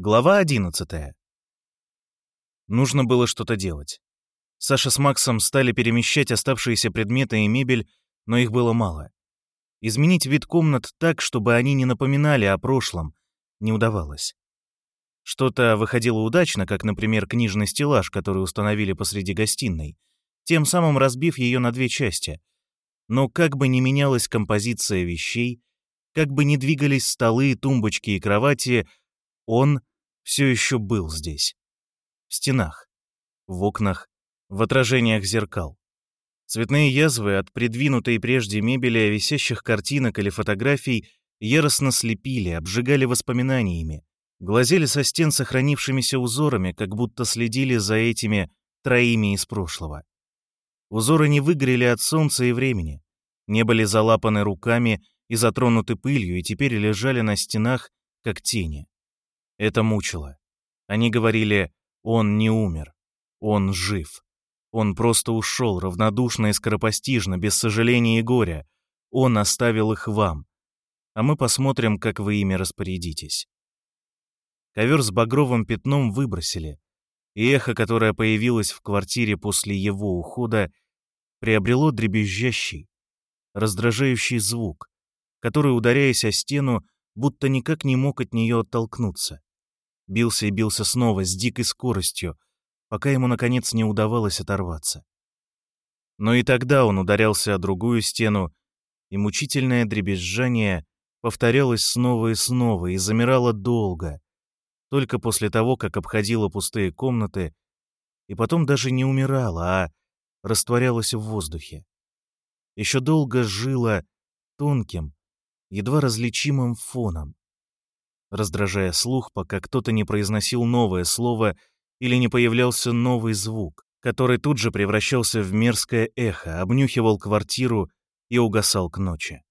Глава 11. Нужно было что-то делать. Саша с Максом стали перемещать оставшиеся предметы и мебель, но их было мало. Изменить вид комнат так, чтобы они не напоминали о прошлом, не удавалось. Что-то выходило удачно, как, например, книжный стеллаж, который установили посреди гостиной, тем самым разбив ее на две части. Но как бы ни менялась композиция вещей, как бы ни двигались столы, тумбочки и кровати, он все еще был здесь. В стенах, в окнах, в отражениях зеркал. Цветные язвы от придвинутой прежде мебели, висящих картинок или фотографий яростно слепили, обжигали воспоминаниями, глазели со стен сохранившимися узорами, как будто следили за этими троими из прошлого. Узоры не выгорели от солнца и времени, не были залапаны руками и затронуты пылью, и теперь лежали на стенах, как тени. Это мучило. Они говорили, он не умер, он жив. Он просто ушел равнодушно и скоропостижно, без сожаления и горя. Он оставил их вам. А мы посмотрим, как вы ими распорядитесь. Ковер с багровым пятном выбросили, и эхо, которое появилось в квартире после его ухода, приобрело дребезжащий, раздражающий звук, который, ударяясь о стену, будто никак не мог от нее оттолкнуться. Бился и бился снова с дикой скоростью, пока ему, наконец, не удавалось оторваться. Но и тогда он ударялся о другую стену, и мучительное дребезжание повторялось снова и снова и замирало долго, только после того, как обходило пустые комнаты, и потом даже не умирало, а растворялось в воздухе. Еще долго жило тонким, едва различимым фоном, раздражая слух, пока кто-то не произносил новое слово или не появлялся новый звук, который тут же превращался в мерзкое эхо, обнюхивал квартиру и угасал к ночи.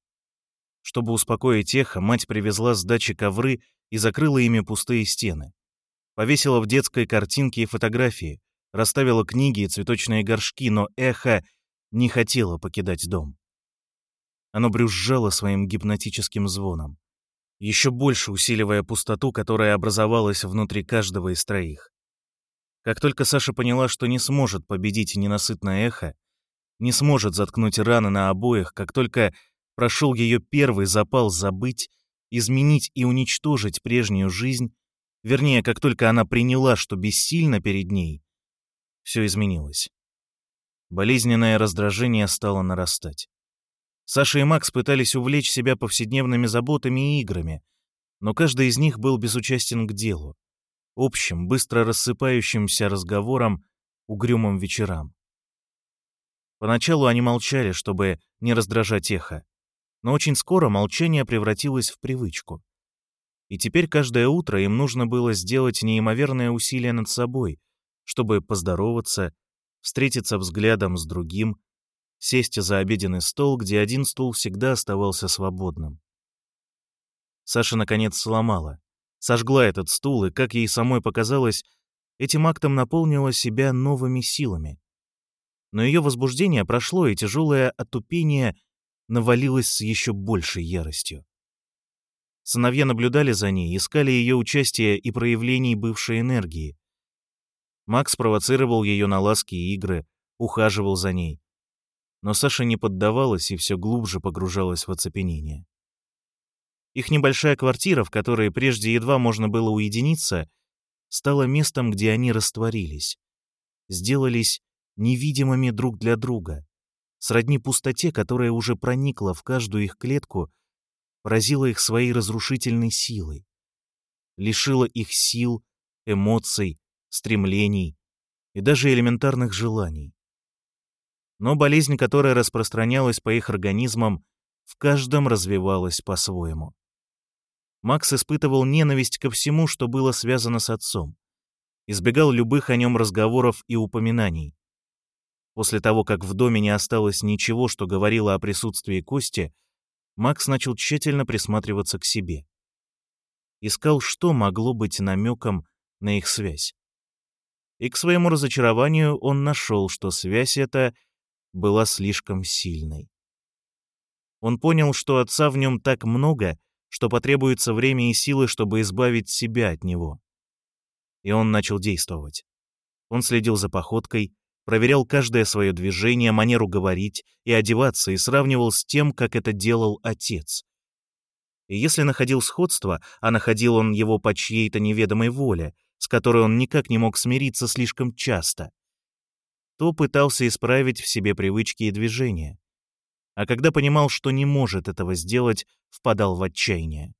Чтобы успокоить эхо, мать привезла с дачи ковры и закрыла ими пустые стены. Повесила в детской картинки и фотографии, расставила книги и цветочные горшки, но эхо не хотело покидать дом. Оно брюзжало своим гипнотическим звоном еще больше усиливая пустоту, которая образовалась внутри каждого из троих. Как только Саша поняла, что не сможет победить ненасытное эхо, не сможет заткнуть раны на обоих, как только прошел ее первый запал забыть, изменить и уничтожить прежнюю жизнь, вернее, как только она приняла, что бессильно перед ней, все изменилось. Болезненное раздражение стало нарастать. Саша и Макс пытались увлечь себя повседневными заботами и играми, но каждый из них был безучастен к делу, общим, быстро рассыпающимся разговорам, угрюмым вечерам. Поначалу они молчали, чтобы не раздражать эхо, но очень скоро молчание превратилось в привычку. И теперь каждое утро им нужно было сделать неимоверное усилие над собой, чтобы поздороваться, встретиться взглядом с другим, сесть за обеденный стол, где один стул всегда оставался свободным. Саша, наконец, сломала. Сожгла этот стул, и, как ей самой показалось, этим актом наполнила себя новыми силами. Но ее возбуждение прошло, и тяжелое отупение навалилось с еще большей яростью. Сыновья наблюдали за ней, искали ее участия и проявлений бывшей энергии. Макс провоцировал ее на ласки и игры, ухаживал за ней. Но Саша не поддавалась и все глубже погружалась в оцепенение. Их небольшая квартира, в которой прежде едва можно было уединиться, стала местом, где они растворились, сделались невидимыми друг для друга, сродни пустоте, которая уже проникла в каждую их клетку, поразила их своей разрушительной силой, лишила их сил, эмоций, стремлений и даже элементарных желаний но болезнь, которая распространялась по их организмам, в каждом развивалась по-своему. Макс испытывал ненависть ко всему, что было связано с отцом. Избегал любых о нем разговоров и упоминаний. После того, как в доме не осталось ничего, что говорило о присутствии Кости, Макс начал тщательно присматриваться к себе. Искал, что могло быть намеком на их связь. И к своему разочарованию он нашел, что связь эта — была слишком сильной. Он понял, что отца в нем так много, что потребуется время и силы, чтобы избавить себя от него. И он начал действовать. Он следил за походкой, проверял каждое свое движение, манеру говорить и одеваться и сравнивал с тем, как это делал отец. И если находил сходство, а находил он его по чьей-то неведомой воле, с которой он никак не мог смириться слишком часто, то пытался исправить в себе привычки и движения. А когда понимал, что не может этого сделать, впадал в отчаяние.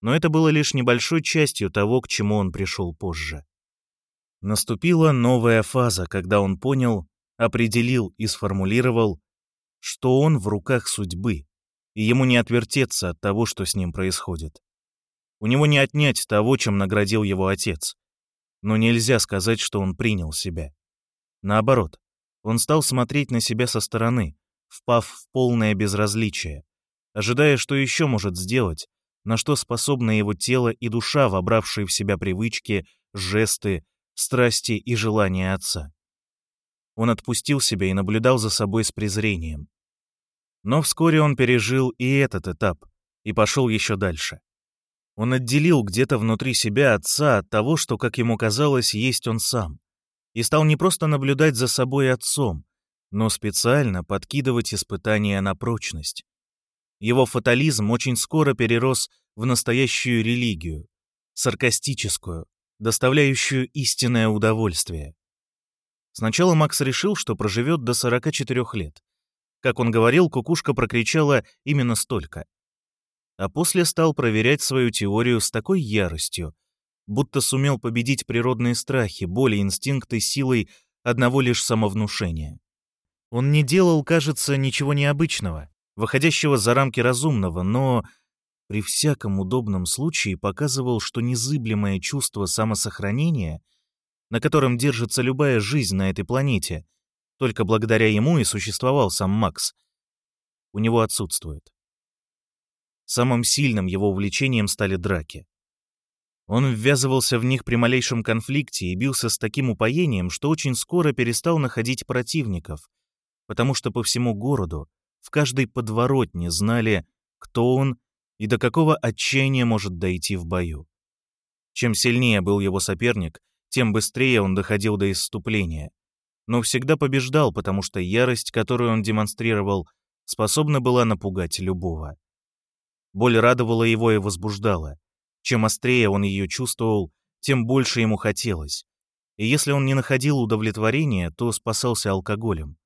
Но это было лишь небольшой частью того, к чему он пришел позже. Наступила новая фаза, когда он понял, определил и сформулировал, что он в руках судьбы, и ему не отвертеться от того, что с ним происходит. У него не отнять того, чем наградил его отец. Но нельзя сказать, что он принял себя. Наоборот, он стал смотреть на себя со стороны, впав в полное безразличие, ожидая, что еще может сделать, на что способны его тело и душа, вобравшие в себя привычки, жесты, страсти и желания отца. Он отпустил себя и наблюдал за собой с презрением. Но вскоре он пережил и этот этап и пошел еще дальше. Он отделил где-то внутри себя отца от того, что, как ему казалось, есть он сам, и стал не просто наблюдать за собой отцом, но специально подкидывать испытания на прочность. Его фатализм очень скоро перерос в настоящую религию, саркастическую, доставляющую истинное удовольствие. Сначала Макс решил, что проживет до 44 лет. Как он говорил, кукушка прокричала именно столько а после стал проверять свою теорию с такой яростью, будто сумел победить природные страхи, боли, инстинкты силой одного лишь самовнушения. Он не делал, кажется, ничего необычного, выходящего за рамки разумного, но при всяком удобном случае показывал, что незыблемое чувство самосохранения, на котором держится любая жизнь на этой планете, только благодаря ему и существовал сам Макс, у него отсутствует. Самым сильным его увлечением стали драки. Он ввязывался в них при малейшем конфликте и бился с таким упоением, что очень скоро перестал находить противников, потому что по всему городу, в каждой подворотне знали, кто он и до какого отчаяния может дойти в бою. Чем сильнее был его соперник, тем быстрее он доходил до исступления. Но всегда побеждал, потому что ярость, которую он демонстрировал, способна была напугать любого. Боль радовала его и возбуждала. Чем острее он ее чувствовал, тем больше ему хотелось. И если он не находил удовлетворения, то спасался алкоголем.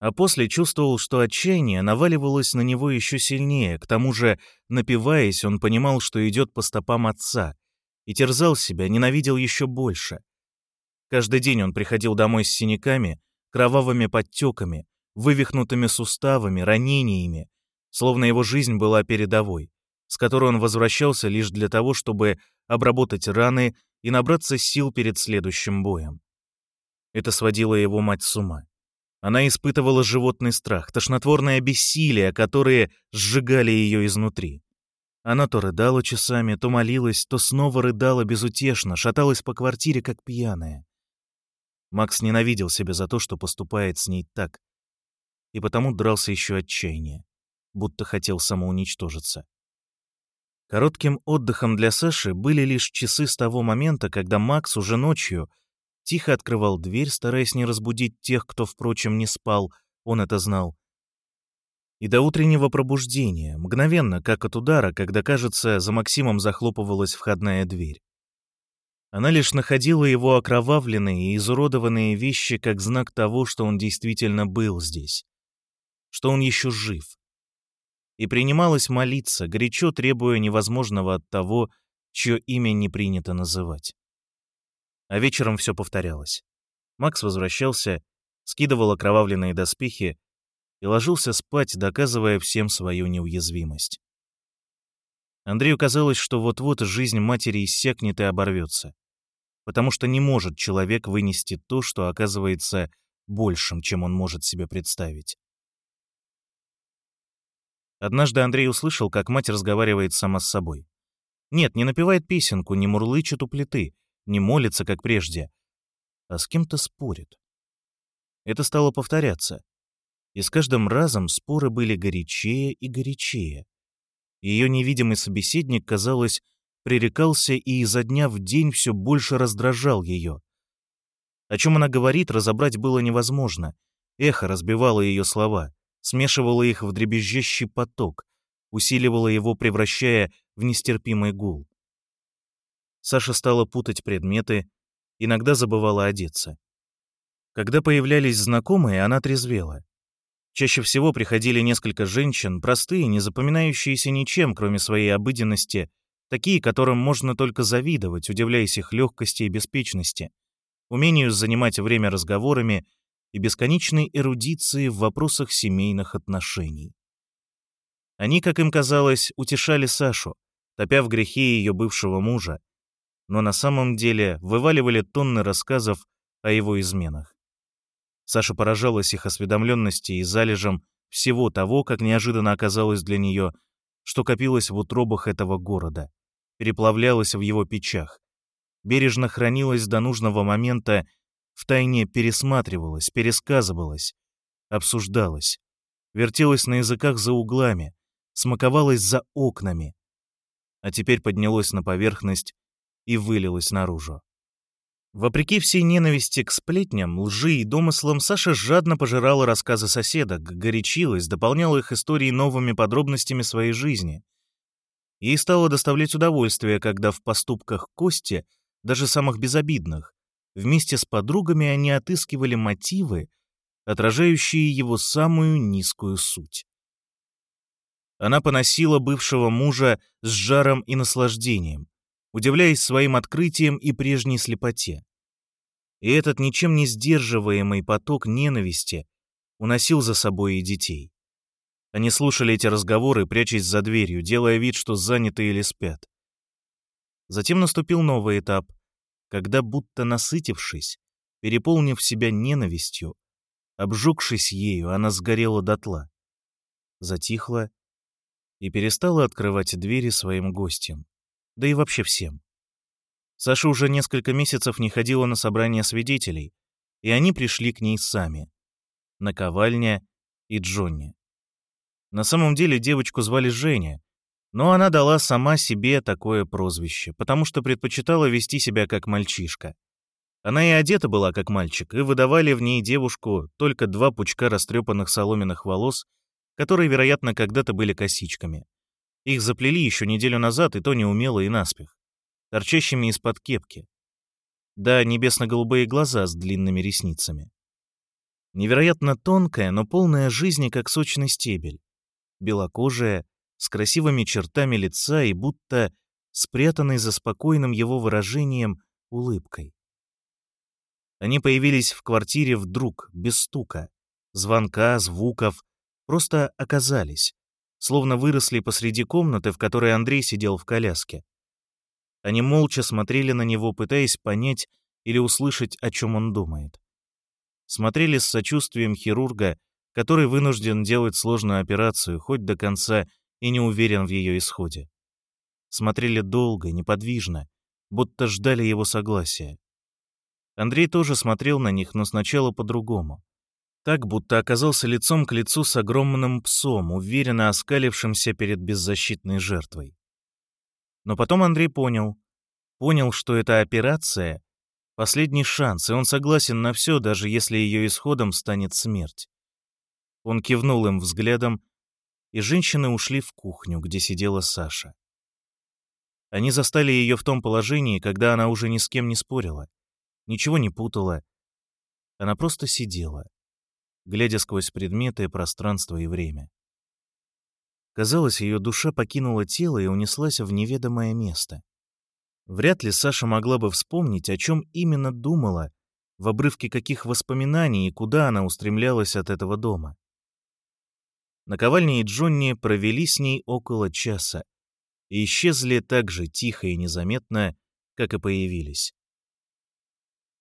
А после чувствовал, что отчаяние наваливалось на него еще сильнее, к тому же, напиваясь, он понимал, что идет по стопам отца, и терзал себя, ненавидел еще больше. Каждый день он приходил домой с синяками, кровавыми подтеками, вывихнутыми суставами, ранениями, словно его жизнь была передовой, с которой он возвращался лишь для того, чтобы обработать раны и набраться сил перед следующим боем. Это сводило его мать с ума. Она испытывала животный страх, тошнотворное бессилие, которые сжигали ее изнутри. Она то рыдала часами, то молилась, то снова рыдала безутешно, шаталась по квартире, как пьяная. Макс ненавидел себя за то, что поступает с ней так, и потому дрался еще отчаяние будто хотел самоуничтожиться. Коротким отдыхом для Саши были лишь часы с того момента, когда Макс уже ночью тихо открывал дверь, стараясь не разбудить тех, кто, впрочем, не спал, он это знал. И до утреннего пробуждения, мгновенно, как от удара, когда, кажется, за Максимом захлопывалась входная дверь. Она лишь находила его окровавленные и изуродованные вещи как знак того, что он действительно был здесь, что он еще жив, и принималась молиться, горячо требуя невозможного от того, чье имя не принято называть. А вечером все повторялось. Макс возвращался, скидывал окровавленные доспехи и ложился спать, доказывая всем свою неуязвимость. Андрею казалось, что вот-вот жизнь матери иссякнет и оборвется, потому что не может человек вынести то, что оказывается большим, чем он может себе представить. Однажды Андрей услышал, как мать разговаривает сама с собой. Нет, не напевает песенку, не мурлычет у плиты, не молится, как прежде, а с кем-то спорит. Это стало повторяться. И с каждым разом споры были горячее и горячее. Ее невидимый собеседник, казалось, пререкался и изо дня в день все больше раздражал ее. О чем она говорит, разобрать было невозможно. Эхо разбивало ее слова, смешивало их в дребезжащий поток, усиливало его, превращая в нестерпимый гул. Саша стала путать предметы, иногда забывала одеться. Когда появлялись знакомые, она трезвела. Чаще всего приходили несколько женщин, простые, не запоминающиеся ничем, кроме своей обыденности, такие, которым можно только завидовать, удивляясь их легкости и беспечности, умению занимать время разговорами и бесконечной эрудиции в вопросах семейных отношений. Они, как им казалось, утешали Сашу, топя в грехе ее бывшего мужа, но на самом деле вываливали тонны рассказов о его изменах. Саша поражалась их осведомленности и залежам всего того, как неожиданно оказалось для нее, что копилось в утробах этого города, переплавлялось в его печах, бережно хранилось до нужного момента, втайне пересматривалось, пересказывалось, обсуждалось, вертелось на языках за углами, смаковалось за окнами, а теперь поднялось на поверхность и вылилось наружу. Вопреки всей ненависти к сплетням, лжи и домыслам, Саша жадно пожирала рассказы соседок, горячилась, дополняла их истории новыми подробностями своей жизни. Ей стало доставлять удовольствие, когда в поступках Кости, даже самых безобидных, вместе с подругами они отыскивали мотивы, отражающие его самую низкую суть. Она поносила бывшего мужа с жаром и наслаждением, удивляясь своим открытиям и прежней слепоте. И этот ничем не сдерживаемый поток ненависти уносил за собой и детей. Они слушали эти разговоры, прячась за дверью, делая вид, что заняты или спят. Затем наступил новый этап, когда, будто насытившись, переполнив себя ненавистью, обжегшись ею, она сгорела дотла. Затихла и перестала открывать двери своим гостям, да и вообще всем. Саша уже несколько месяцев не ходила на собрания свидетелей, и они пришли к ней сами. Наковальня и Джонни. На самом деле девочку звали Женя, но она дала сама себе такое прозвище, потому что предпочитала вести себя как мальчишка. Она и одета была как мальчик, и выдавали в ней девушку только два пучка растрепанных соломенных волос которые, вероятно, когда-то были косичками. Их заплели еще неделю назад, и то неумело и наспех, торчащими из-под кепки. Да, небесно-голубые глаза с длинными ресницами. Невероятно тонкая, но полная жизни, как сочный стебель. Белокожая, с красивыми чертами лица и будто спрятанной за спокойным его выражением улыбкой. Они появились в квартире вдруг, без стука, звонка, звуков, просто оказались, словно выросли посреди комнаты, в которой Андрей сидел в коляске. Они молча смотрели на него, пытаясь понять или услышать, о чем он думает. Смотрели с сочувствием хирурга, который вынужден делать сложную операцию, хоть до конца и не уверен в ее исходе. Смотрели долго, неподвижно, будто ждали его согласия. Андрей тоже смотрел на них, но сначала по-другому так, будто оказался лицом к лицу с огромным псом, уверенно оскалившимся перед беззащитной жертвой. Но потом Андрей понял. Понял, что эта операция — последний шанс, и он согласен на все, даже если ее исходом станет смерть. Он кивнул им взглядом, и женщины ушли в кухню, где сидела Саша. Они застали ее в том положении, когда она уже ни с кем не спорила, ничего не путала. Она просто сидела глядя сквозь предметы, пространство и время. Казалось, ее душа покинула тело и унеслась в неведомое место. Вряд ли Саша могла бы вспомнить, о чем именно думала, в обрывке каких воспоминаний и куда она устремлялась от этого дома. Наковальня и Джонни провели с ней около часа и исчезли так же тихо и незаметно, как и появились.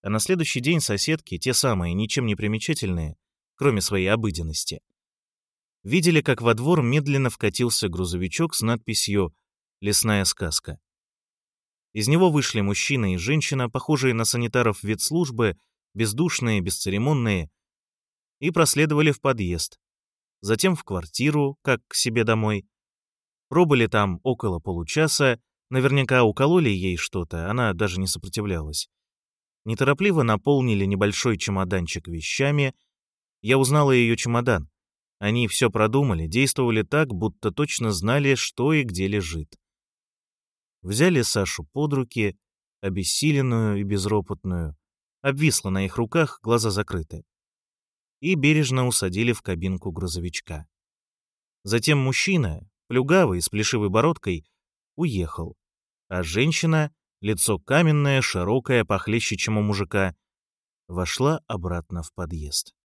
А на следующий день соседки, те самые, ничем не примечательные, кроме своей обыденности. Видели, как во двор медленно вкатился грузовичок с надписью «Лесная сказка». Из него вышли мужчина и женщина, похожие на санитаров ветслужбы, бездушные, бесцеремонные, и проследовали в подъезд, затем в квартиру, как к себе домой. Пробыли там около получаса, Наверняка укололи ей что-то, она даже не сопротивлялась. Неторопливо наполнили небольшой чемоданчик вещами. Я узнала ее чемодан. Они все продумали, действовали так, будто точно знали, что и где лежит. Взяли Сашу под руки, обессиленную и безропотную, обвисла на их руках, глаза закрыты, и бережно усадили в кабинку грузовичка. Затем мужчина, плюгавый, с плешивой бородкой, уехал, а женщина, лицо каменное, широкое, похлеще, чем у мужика, вошла обратно в подъезд.